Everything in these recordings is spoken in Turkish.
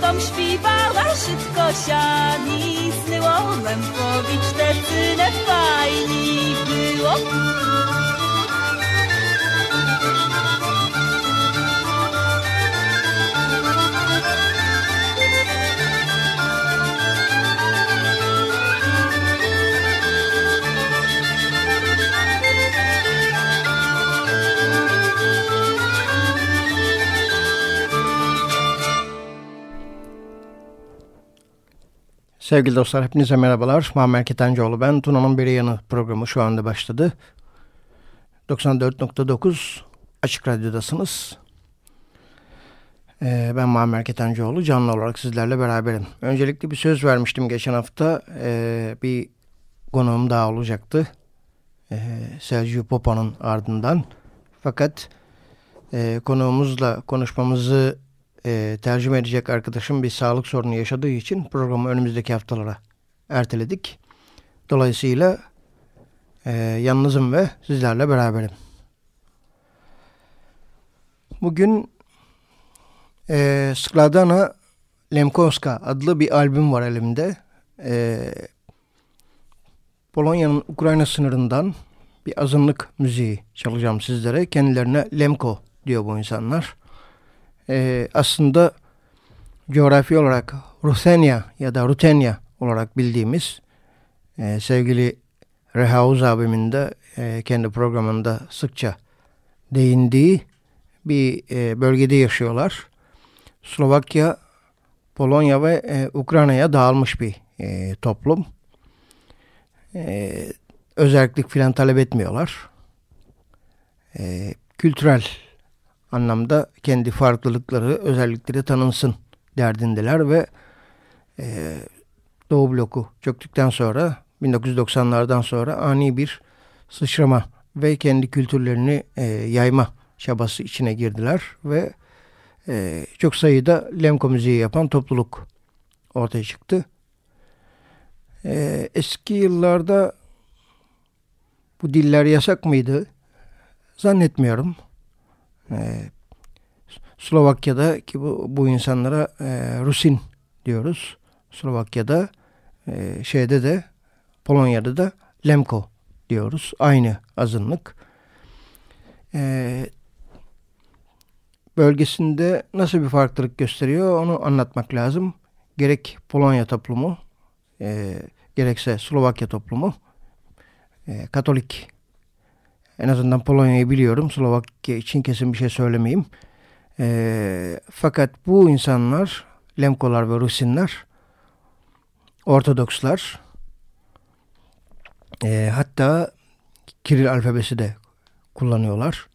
Zresztą śpiewała szybko siani, snyło mem pobić te cynę fajni było. Sevgili dostlar hepinize merhabalar. Muammer Ketencoğlu ben. Tuna'nın Biri Yanı programı şu anda başladı. 94.9 Açık Radyo'dasınız. Ee, ben Muammer Ketencoğlu. Canlı olarak sizlerle beraberim. Öncelikle bir söz vermiştim geçen hafta. Ee, bir konuğum daha olacaktı. Ee, Sergio Popa'nın ardından. Fakat e, konuğumuzla konuşmamızı e, tercüme edecek arkadaşım bir sağlık sorunu yaşadığı için programı önümüzdeki haftalara erteledik. Dolayısıyla e, yalnızım ve sizlerle beraberim. Bugün e, Skladana Lemkowska adlı bir albüm var elimde. E, Polonya'nın Ukrayna sınırından bir azınlık müziği çalacağım sizlere. Kendilerine Lemko diyor bu insanlar. E, aslında coğrafi olarak Ruthenia ya da Rutenia olarak bildiğimiz e, sevgili Rehauz abimin de e, kendi programında sıkça değindiği bir e, bölgede yaşıyorlar. Slovakya, Polonya ve Ukrayna'ya dağılmış bir toplum. E, özellik filan talep etmiyorlar. Kültürel anlamda kendi farklılıkları, özellikleri tanınsın derdindeler ve e, Doğu bloku çöktükten sonra 1990'lardan sonra ani bir sıçrama ve kendi kültürlerini e, yayma çabası içine girdiler ve e, çok sayıda lemko müziği yapan topluluk ortaya çıktı. E, eski yıllarda bu diller yasak mıydı? Zannetmiyorum. E, Slovakya'da ki bu, bu insanlara e, Rusin diyoruz. Slovakya'da e, şeyde de Polonya'da da Lemko diyoruz. Aynı azınlık. E, bölgesinde nasıl bir farklılık gösteriyor onu anlatmak lazım. Gerek Polonya toplumu e, gerekse Slovakya toplumu e, Katolik. En azından Polonya'yı biliyorum. Slovakya için kesin bir şey söylemeyeyim. E, fakat bu insanlar Lemkolar ve Rusinler Ortodokslar e, hatta Kiril alfabesi de kullanıyorlar.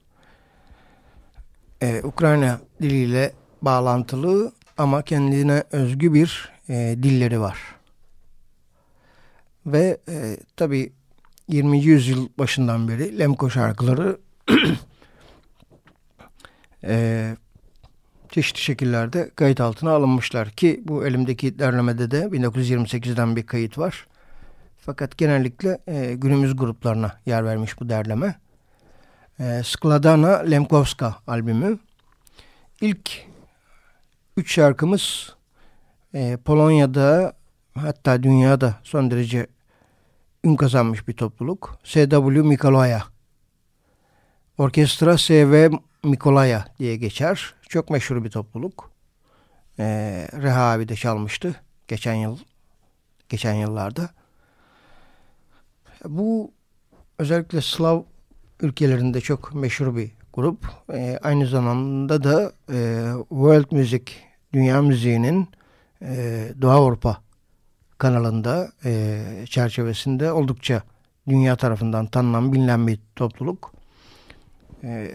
E, Ukrayna diliyle bağlantılı ama kendine özgü bir e, dilleri var. Ve e, tabi 20. yüzyıl başından beri Lemko şarkıları e, çeşitli şekillerde kayıt altına alınmışlar ki bu elimdeki derlemede de 1928'den bir kayıt var. Fakat genellikle e, günümüz gruplarına yer vermiş bu derleme. E, Skladana Lemkowska albümü. İlk üç şarkımız e, Polonya'da hatta dünyada son derece ün kazanmış bir topluluk. S.W. Mikolaya. Orkestra S.V. Mikolaya diye geçer. Çok meşhur bir topluluk. Ee, Reha abi de çalmıştı geçen yıl geçen yıllarda. Bu özellikle Slav ülkelerinde çok meşhur bir grup. Ee, aynı zamanda da e, World Music, dünya müziğinin e, Doğu Avrupa kanalında e, çerçevesinde oldukça dünya tarafından tanınan bilinen bir topluluk. E,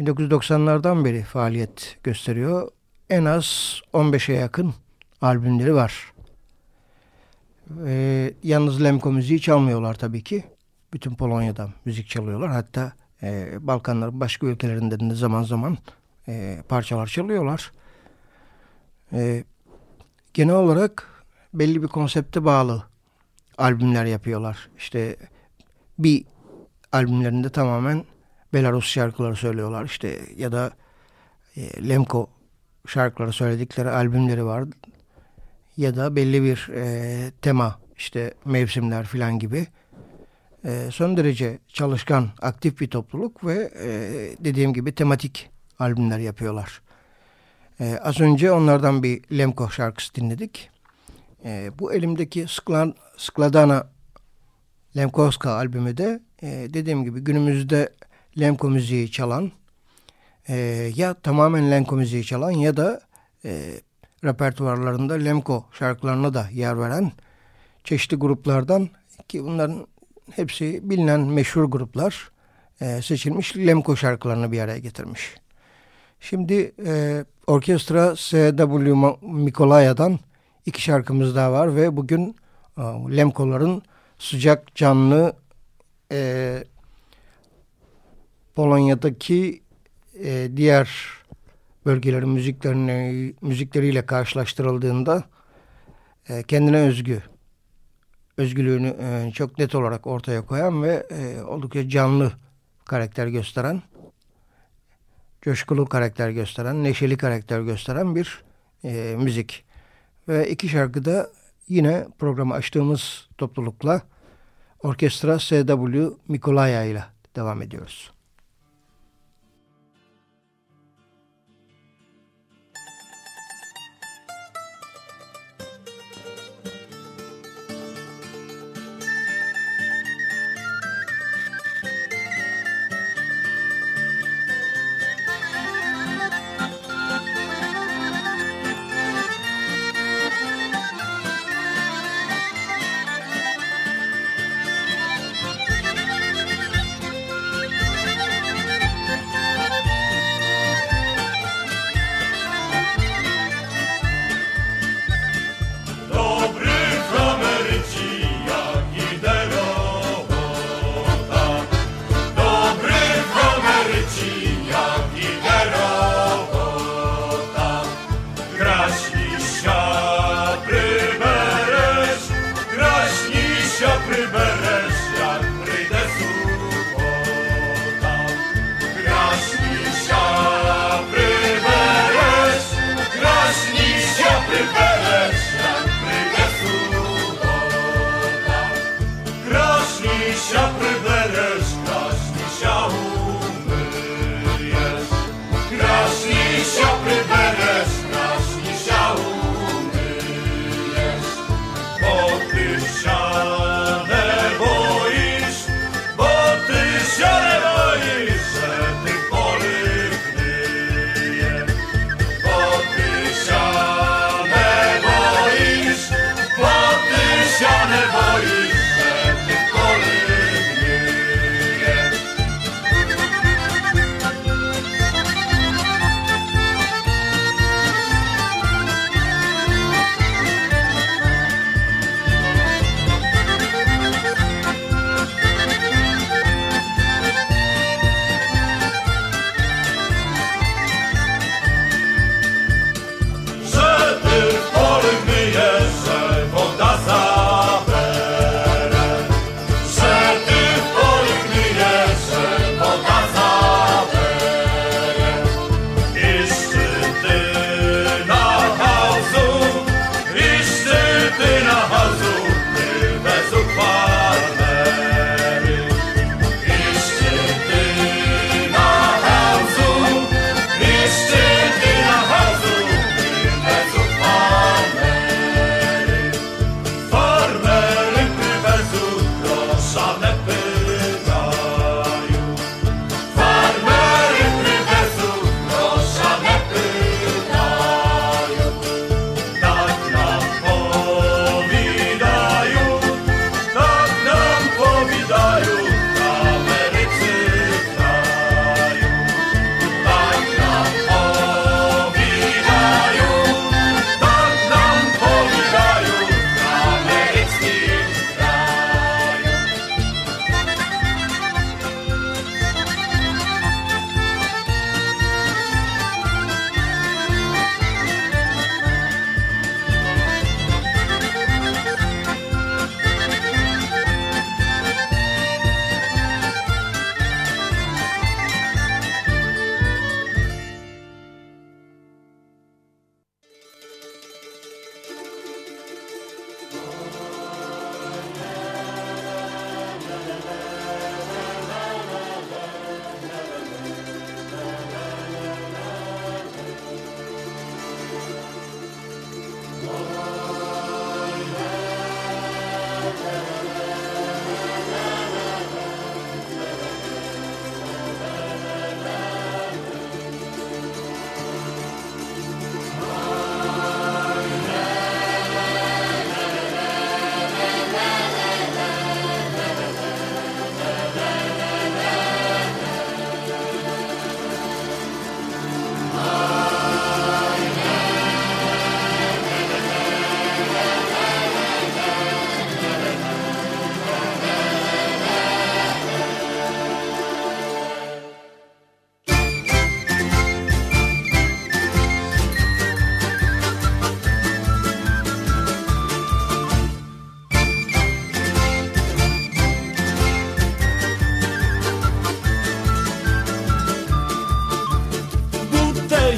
1990'lardan beri faaliyet gösteriyor. En az 15'e yakın albümleri var. E, yalnız Lemko müziği çalmıyorlar tabii ki. Bütün Polonya'da müzik çalıyorlar. Hatta e, Balkanların başka ülkelerinde de zaman zaman e, parçalar çalıyorlar. E, genel olarak belli bir konsepte bağlı albümler yapıyorlar. İşte bir albümlerinde tamamen Belarus şarkıları söylüyorlar. İşte ya da e, Lemko şarkıları söyledikleri albümleri var. Ya da belli bir e, tema işte mevsimler filan gibi. E, son derece çalışkan, aktif bir topluluk ve e, dediğim gibi tematik albümler yapıyorlar. E, az önce onlardan bir Lemko şarkısı dinledik. E, bu elimdeki Sklan, Skladana Lemkowska albümü de e, dediğim gibi günümüzde Lemko müziği çalan e, ya tamamen Lemko müziği çalan ya da e, repertuarlarında Lemko şarkılarına da yer veren çeşitli gruplardan ki bunların hepsi bilinen meşhur gruplar e, seçilmiş Lemko şarkılarını bir araya getirmiş. Şimdi e, orkestra S.W. Mikolaya'dan iki şarkımız daha var ve bugün e, Lemkoların sıcak canlı e, Polonya'daki e, diğer bölgelerin müziklerini, müzikleriyle karşılaştırıldığında e, kendine özgü özgürlüğünü e, çok net olarak ortaya koyan ve e, oldukça canlı karakter gösteren, coşkulu karakter gösteren, neşeli karakter gösteren bir e, müzik. Ve iki şarkıda yine programı açtığımız toplulukla Orkestra SW Mikolaya ile devam ediyoruz.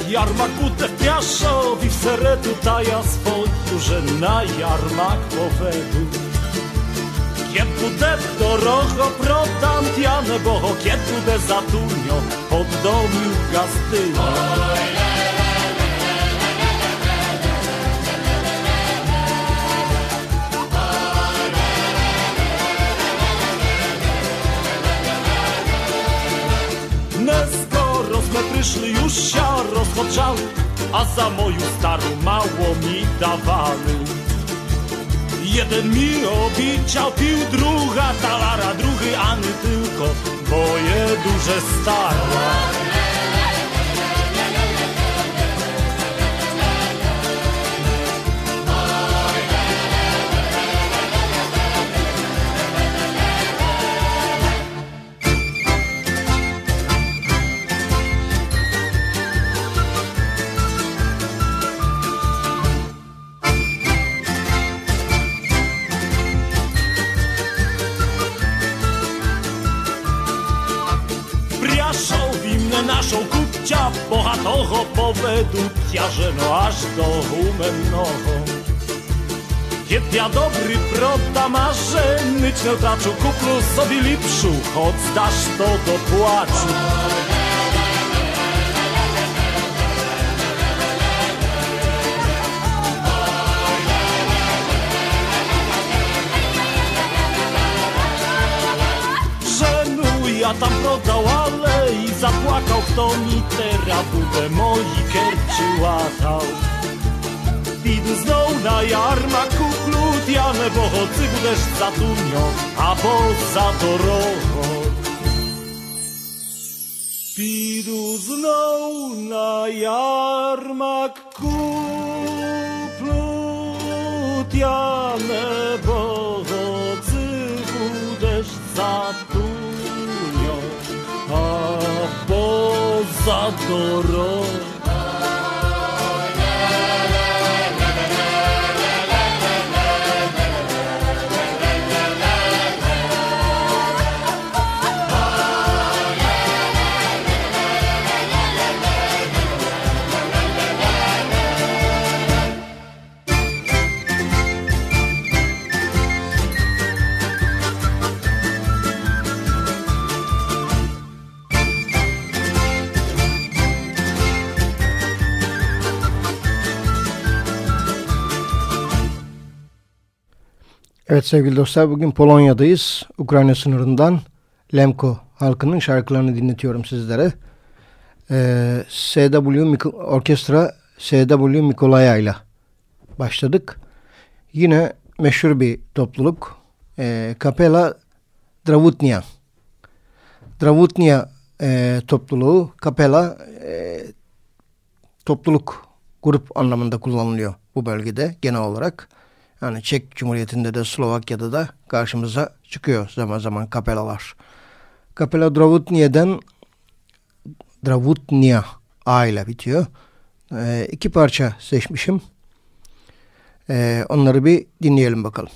Jarmakutę piaszowi w seretu taja swą że na jarmak powedu. Kiedy budę dorogo prodam diane, bo kiedy budę zatunio, oddomił gastyno. Prišli już się rozpoczęły, a za moją starą mało mi dawali. Jeden mi obiciał pił, druga talara, drugi ani tylko, moje duże stara. redukciarze, no aż do Humenowo. Jedna dobry proda marze, myczne taczu, kuplu sobie lipszu, choć dasz to do płaczu. Ja tam prodał, ale i zapłakał, kto mi teraz budę moi kerczy łatał. Idę znowu na jarmaku plutiane, bo ty budesz za tunio, a bo za dorogo. Idę znowu na jarmaku plutiane, adoró. Evet sevgili dostlar bugün Polonya'dayız. Ukrayna sınırından Lemko halkının şarkılarını dinletiyorum sizlere. Ee, SW Mik- Orkestra SW Mikolaya ile başladık. Yine meşhur bir topluluk. Ee, Kapela Dravutnia. Dravutnia e, topluluğu Kapela e, topluluk grup anlamında kullanılıyor bu bölgede genel olarak. Yani Çek Cumhuriyeti'nde de Slovakya'da da karşımıza çıkıyor zaman zaman kapelalar. Kapela Dravutnia'dan Dravutnia A ile bitiyor. Ee, iki parça seçmişim. Ee, onları bir dinleyelim bakalım.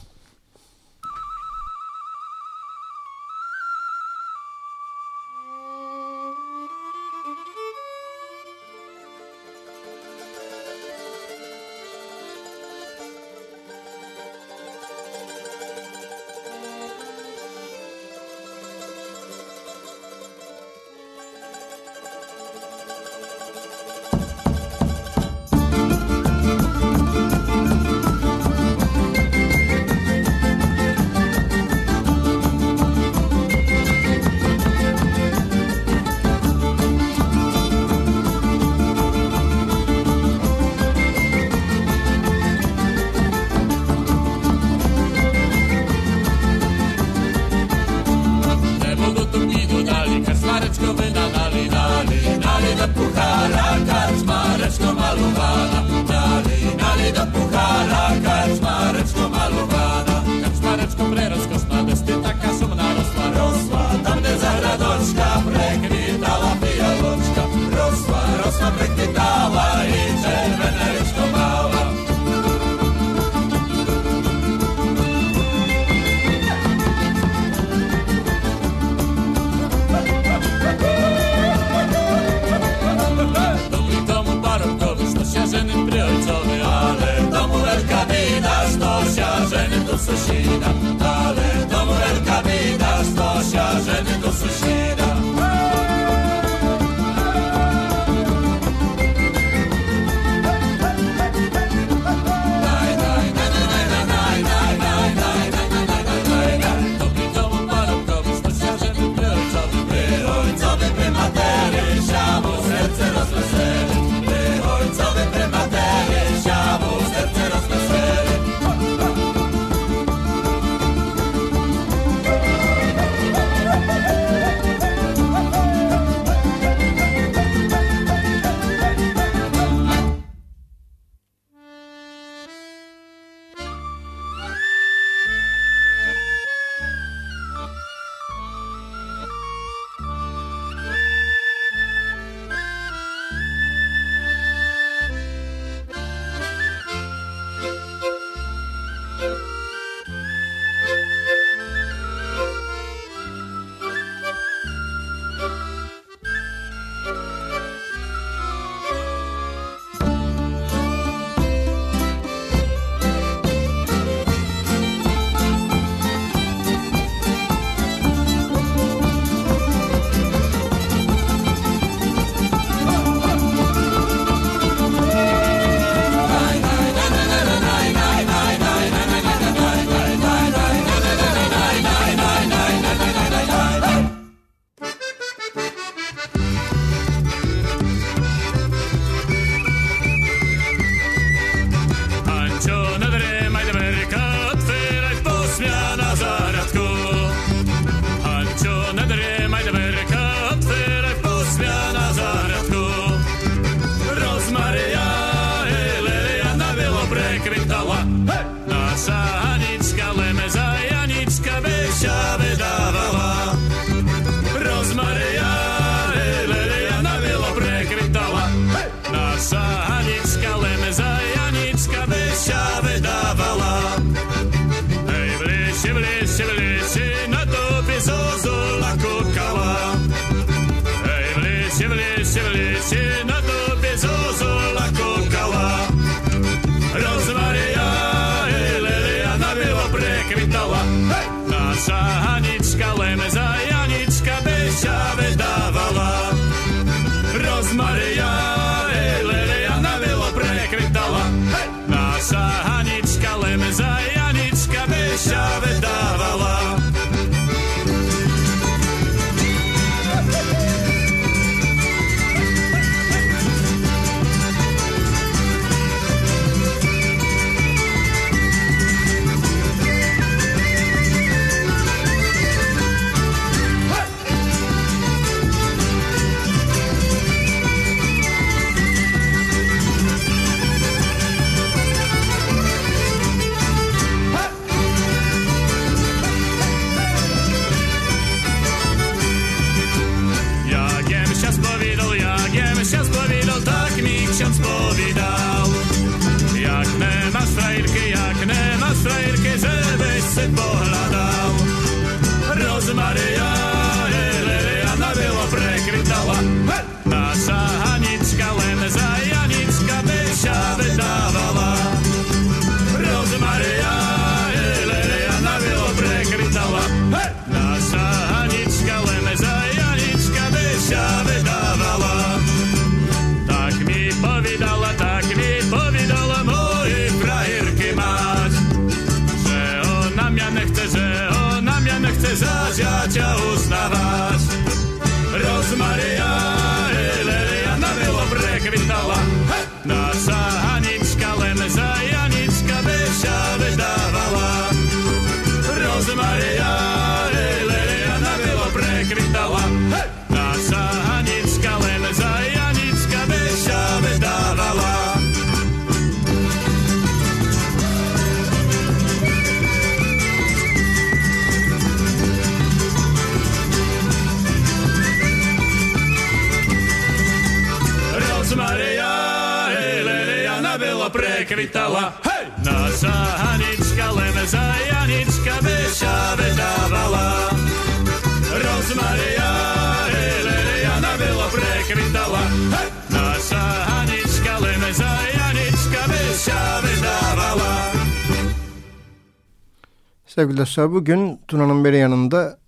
Sevgili dostlar bugün Tuna'nın beri yanında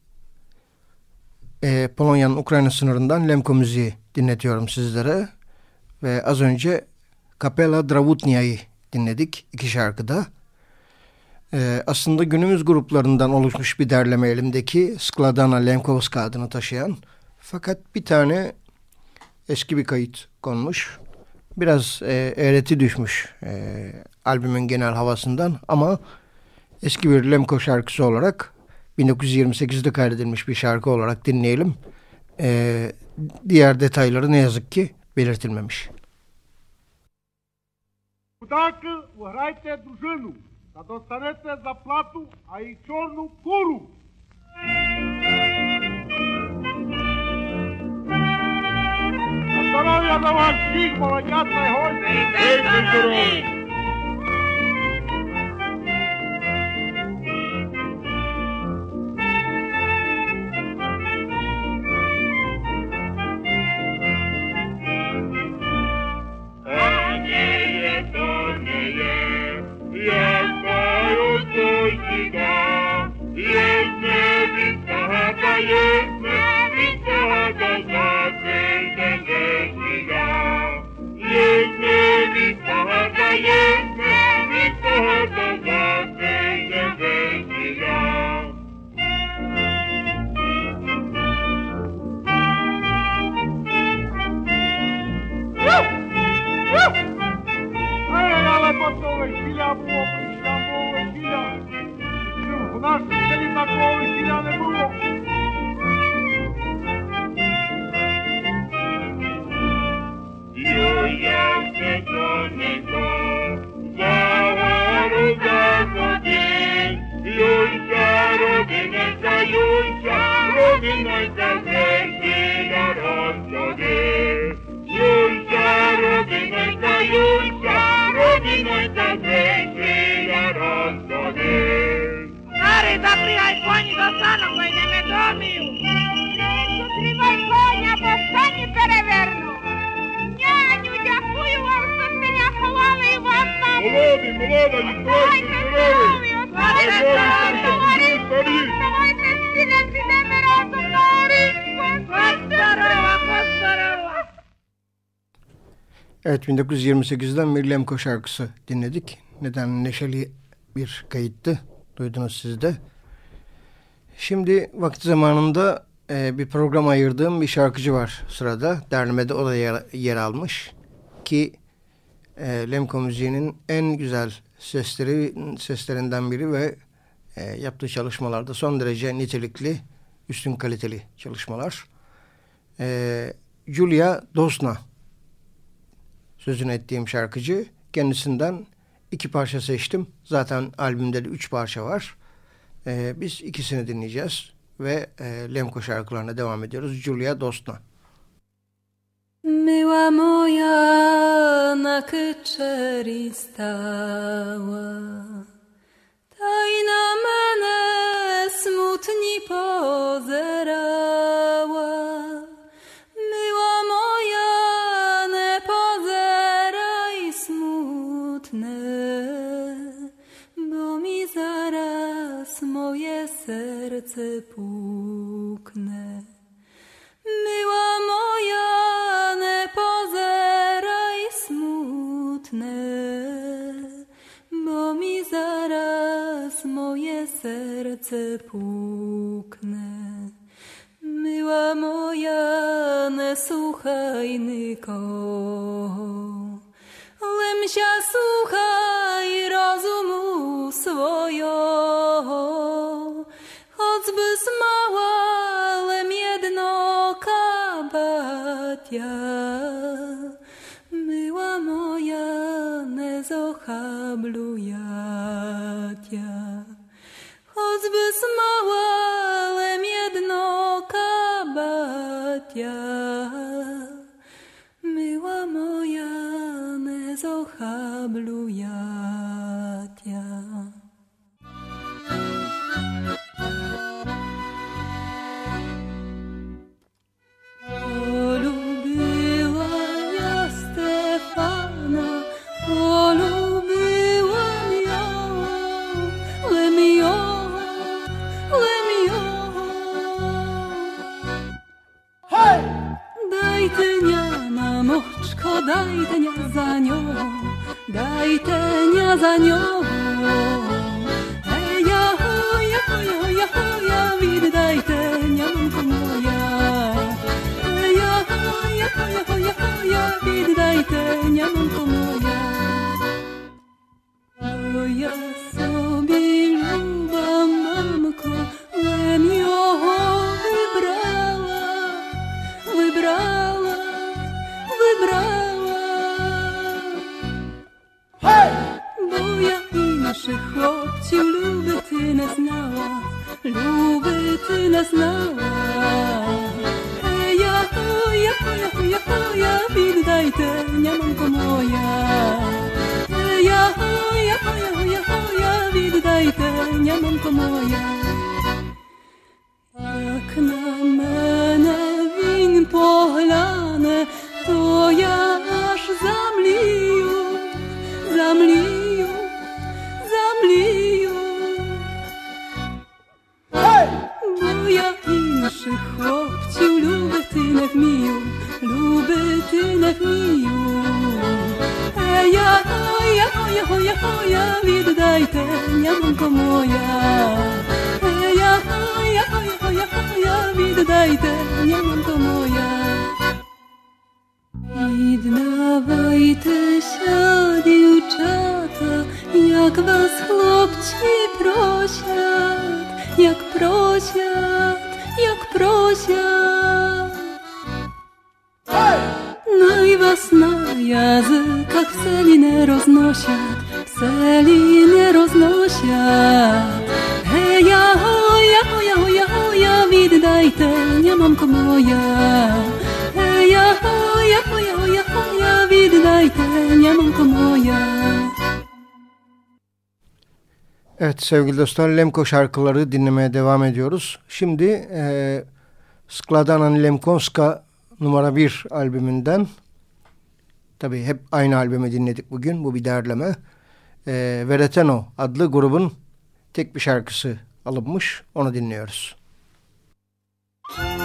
e, Polonya'nın Ukrayna sınırından Lemko müziği dinletiyorum sizlere. Ve az önce Kapela Dravutnia'yı dinledik iki şarkıda. E, aslında günümüz gruplarından oluşmuş bir derleme elimdeki Skladana Lemkovska adını taşıyan. Fakat bir tane eski bir kayıt konmuş. Biraz e, eğreti düşmüş e, albümün genel havasından ama eski bir Lemko şarkısı olarak 1928'de kaydedilmiş bir şarkı olarak dinleyelim. Ee, diğer detayları ne yazık ki belirtilmemiş. Так, грайте дружину, та достанете заплату, а й чорну куру. На здоров'я за вас всіх, молодят найгодні. Evet 1928'den bir Lemko şarkısı dinledik. Neden neşeli bir kayıttı. Duydunuz siz de. Şimdi vakti zamanında e, bir program ayırdığım bir şarkıcı var sırada. Derlemede o da yer, yer almış. Ki e, Lemko müziğinin en güzel sesleri seslerinden biri ve e, yaptığı çalışmalarda son derece nitelikli, üstün kaliteli çalışmalar. E, Julia Dosna sözünü ettiğim şarkıcı. Kendisinden iki parça seçtim. Zaten albümde de üç parça var. Ee, biz ikisini dinleyeceğiz ve e, Lemko şarkılarına devam ediyoruz. Julia Dostna. Myła moja na kyczeri stała, tajna mene smutni pozerała. Puknę. Myła moja, ne pozeraj smutne, bo mi zaraz moje serce puknę. Myła moja, ne słuchaj nyko, lemsia słuchaj rozumu swojo, izby smałałem jedno kabatia. Była moja nezohablujatia. Choćby smałałem jedno kabatia. Była moja nezohablujatia. Віддавайтеся, дівчата, як вас хлопці просять, як просять, як просять. Най вас на язиках в селі не розносять, в селі не розносять. Гея, гоя, гоя, гоя, гоя, віддайте, нямамко моя. Гея, гоя, гоя, гоya, Evet sevgili dostlar Lemko şarkıları dinlemeye devam ediyoruz. Şimdi e, Skladana'nın Lemkonska numara 1 albümünden tabi hep aynı albümü dinledik bugün bu bir derleme. E, Vereteno adlı grubun tek bir şarkısı alınmış onu dinliyoruz. Müzik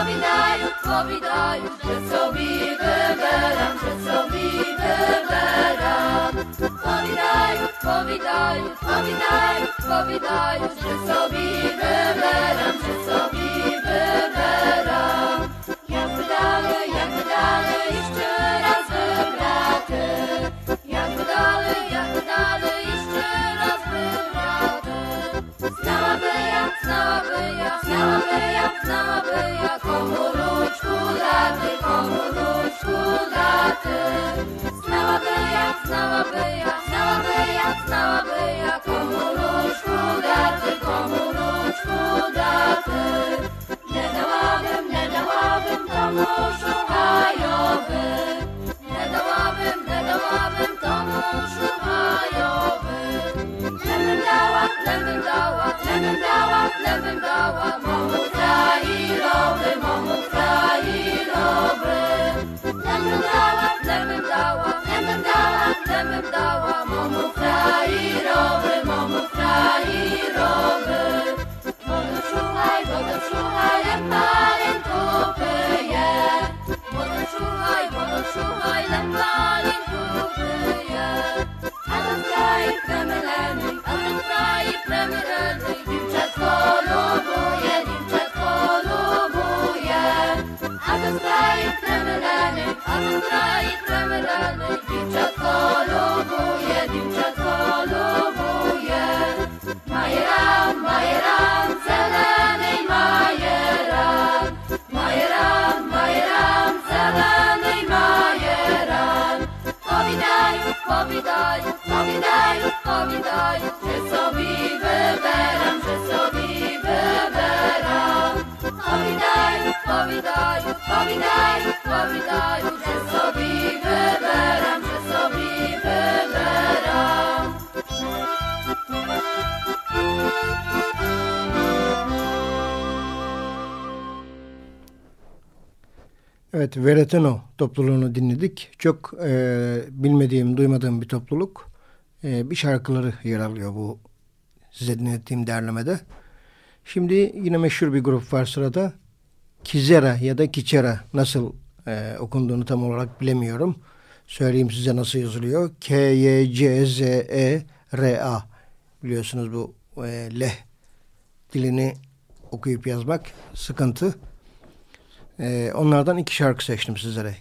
powidaju, powidaju, że sobie wyberam, że sobie wyberam. Powidaju, powidaju, powidaju, powidaju, że sobie wyberam, że sobie wyberam. Jakby dalej, jakby dalej, jeszcze raz wybraty. Jakby dalej, jakby dalej, jeszcze raz wybraty. Znałaby ja, znałaby ja, znałaby ja, znałaby ja, Ogródku daty Znałaby jak, znałaby jak, znałaby jak, znałaby jak Komóreczku daty, komóreczku daty Nie dałabym, nie dałabym tomu szukajowy Nie dałabym, nie dałabym tomu szukajowy tlen dała, tlen dała, tlen dała, memu kraji dobry, memu kraji dobry. Tlen dała, tlen dała, tlen dała, tlen dała, memu kraji dobry, memu kraji dobry. Młody czuchaj, młody czuchaj, empalien kopyje. Młody czuchaj, młody czuchaj. край кремелений, а ми в краї кремелений, а ми в краї а ми в краї кремелений, дівчатко любує, дівчатко любує, майрам, майрам, зелений майрам, майрам, майрам, зелений. Powiadaj, powiadaj, powiadaj, że sobie wyberam, że sobie wyberam. Powiadaj, powiadaj, powiadaj, powiadaj, że sobie wyberam. Evet, Veretano topluluğunu dinledik. Çok e, bilmediğim, duymadığım bir topluluk. E, bir şarkıları yer alıyor bu size dinlettiğim derlemede. Şimdi yine meşhur bir grup var sırada. Kizera ya da Kiçera nasıl e, okunduğunu tam olarak bilemiyorum. Söyleyeyim size nasıl yazılıyor. K-Y-C-Z-E-R-A biliyorsunuz bu e, leh dilini okuyup yazmak sıkıntı. E, onlardan iki şarkı seçtim sizlere.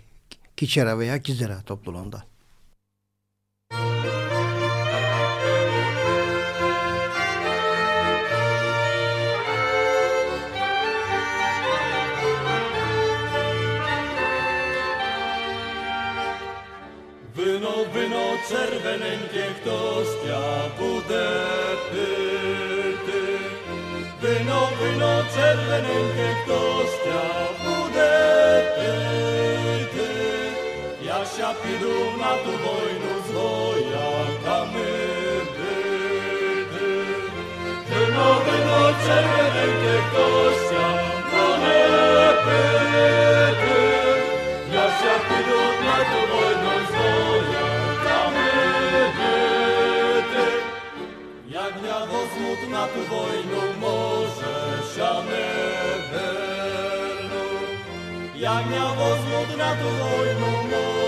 Kiçera veya Kizera topluluğundan. Wino, wino czerwenenkie ktoś ja bude pyty. Wino, wino czerwenenkie ktoś ja bude bracia pidu na tu wojnu z wojakami. Ty nowy noce, wielkie kościa, no lepy. Na tu wojnę może się nie Jak miał wozmód na tu wojnę może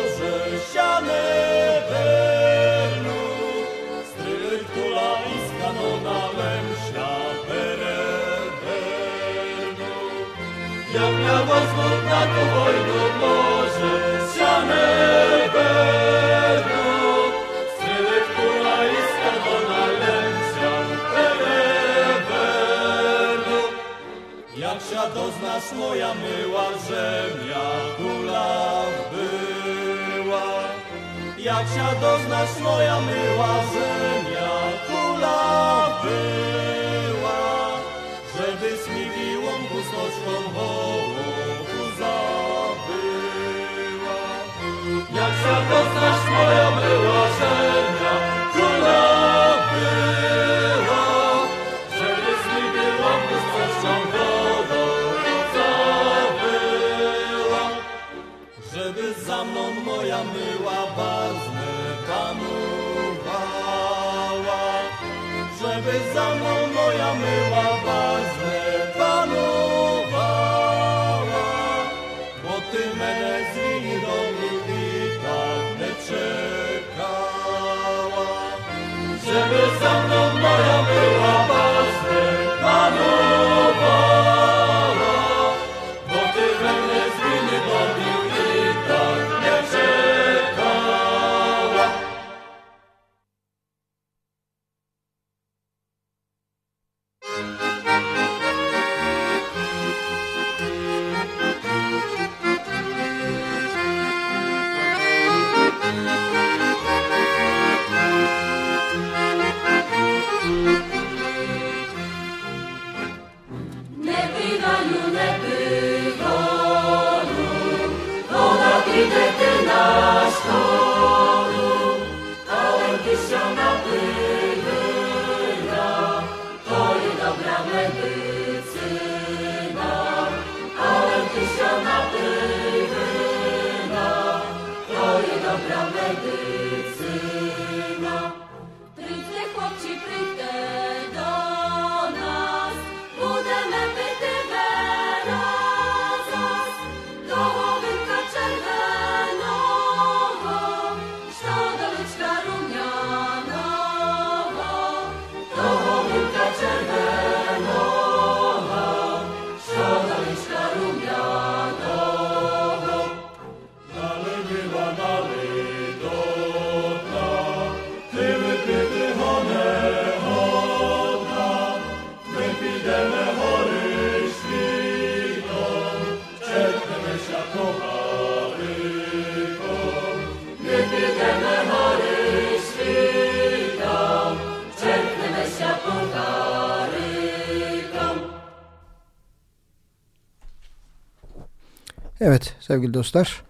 sevgili dostlar.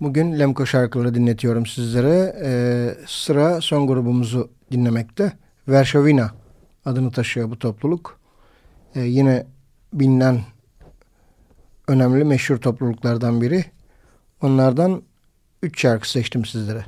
Bugün Lemko şarkıları dinletiyorum sizlere. Ee, sıra son grubumuzu dinlemekte. Vershovina adını taşıyor bu topluluk. Ee, yine bilinen önemli meşhur topluluklardan biri. Onlardan üç şarkı seçtim sizlere.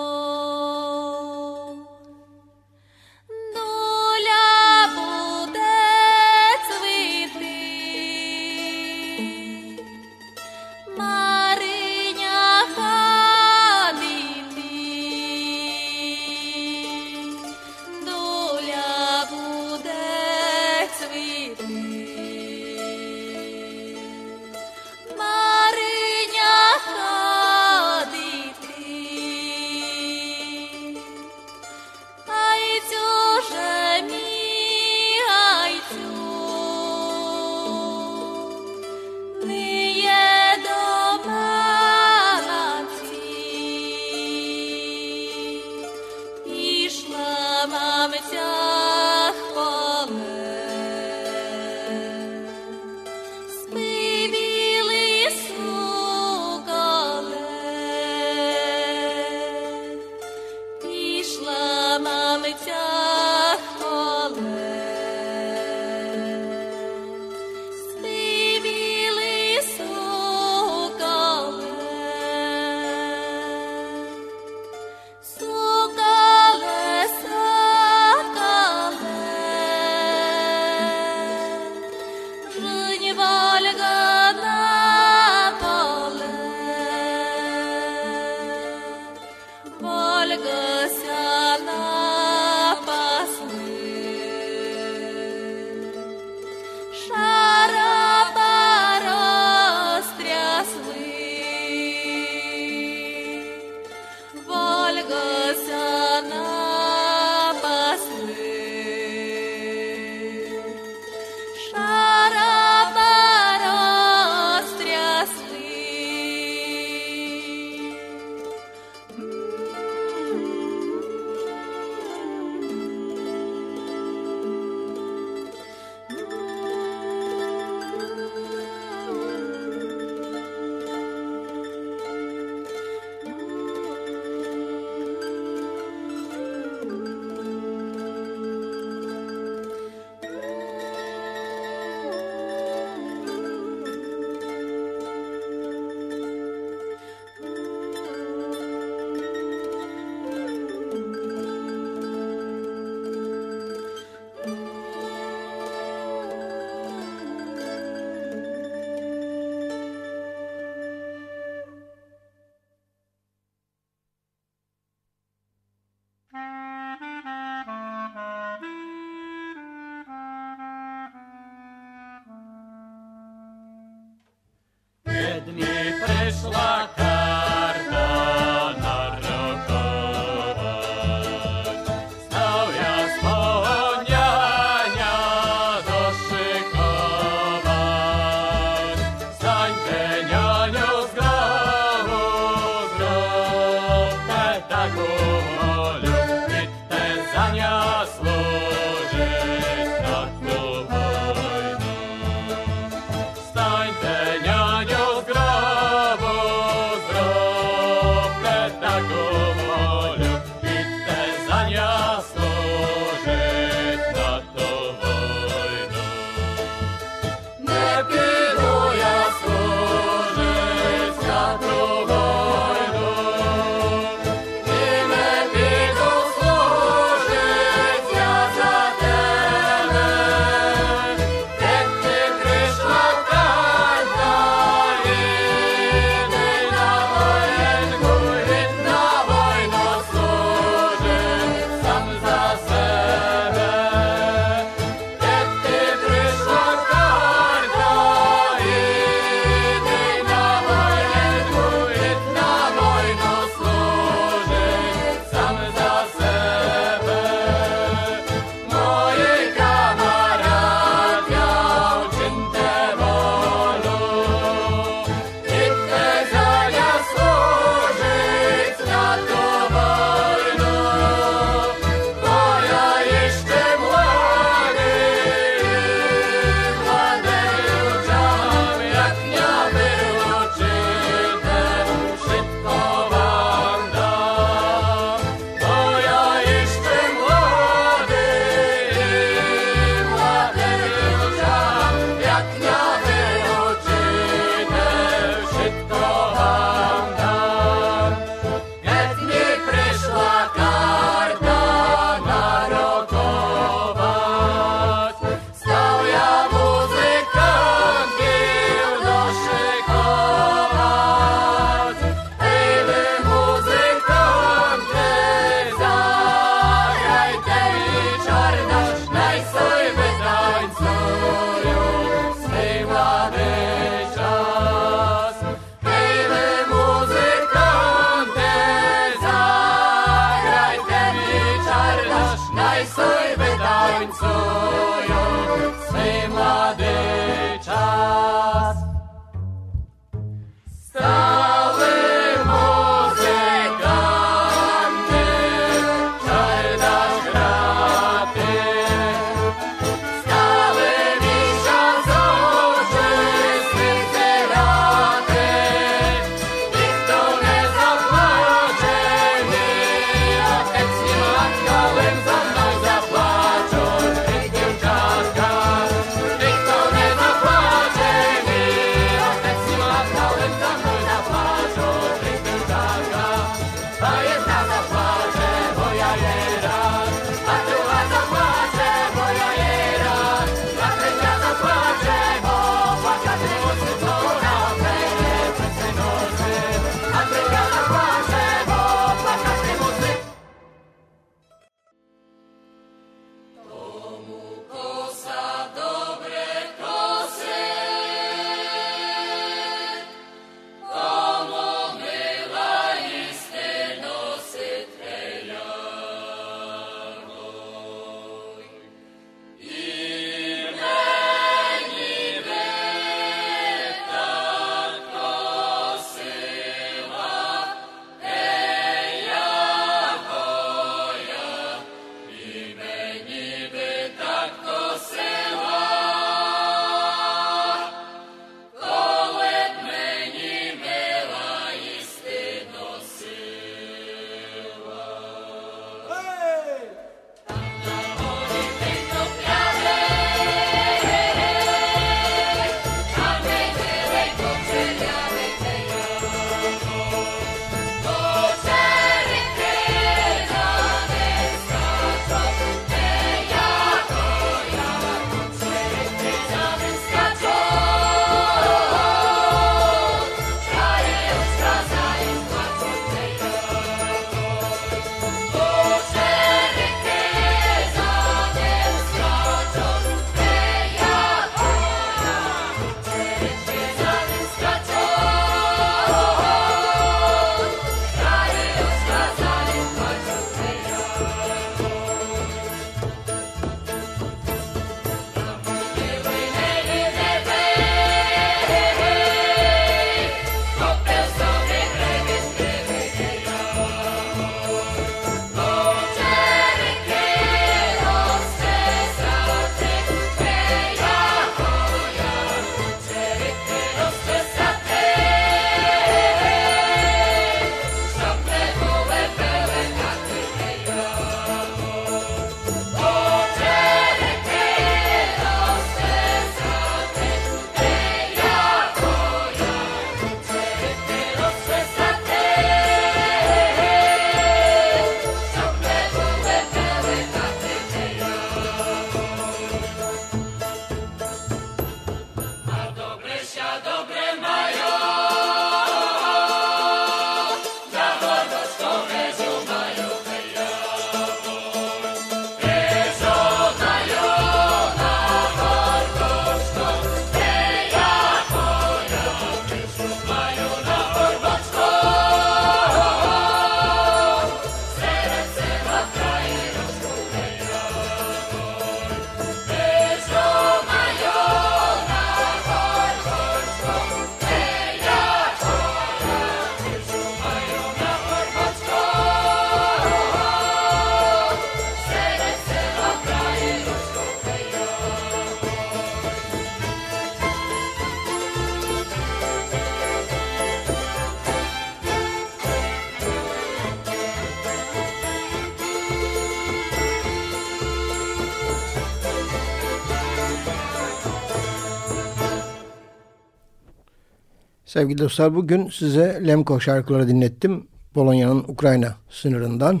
Sevgili dostlar bugün size Lemko şarkıları dinlettim. Polonya'nın Ukrayna sınırından.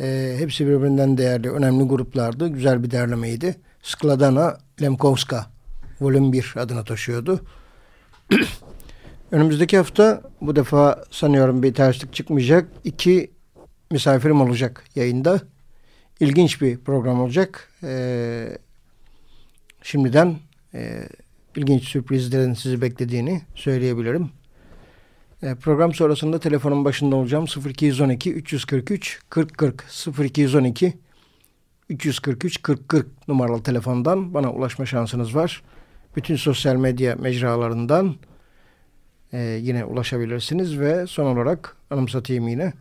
E, hepsi birbirinden değerli, önemli gruplardı. Güzel bir derlemeydi. Skladana Lemkowska Volüm 1 adına taşıyordu. Önümüzdeki hafta bu defa sanıyorum bir terslik çıkmayacak. İki misafirim olacak yayında. İlginç bir program olacak. Ee, şimdiden e, ilginç sürprizlerin sizi beklediğini söyleyebilirim. E, program sonrasında telefonun başında olacağım 0212 343 4040 0212 343 40 40 numaralı telefondan bana ulaşma şansınız var. Bütün sosyal medya mecralarından e, yine ulaşabilirsiniz ve son olarak anımsatayım yine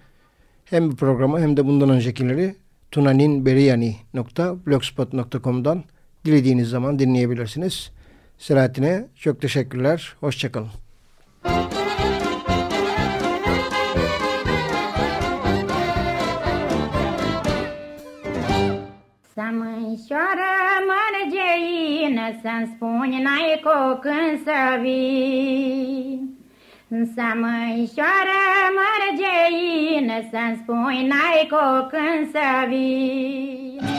hem bu programı hem de bundan öncekileri tunaninberiyani.blogspot.com'dan dilediğiniz zaman dinleyebilirsiniz. Selahattin'e çok teşekkürler. Hoşçakalın. Să mânșoară mărgeină, Să-mi spuni n-ai cu când să vii. Să mărgeină, Să-mi spuni n-ai cu când să vii.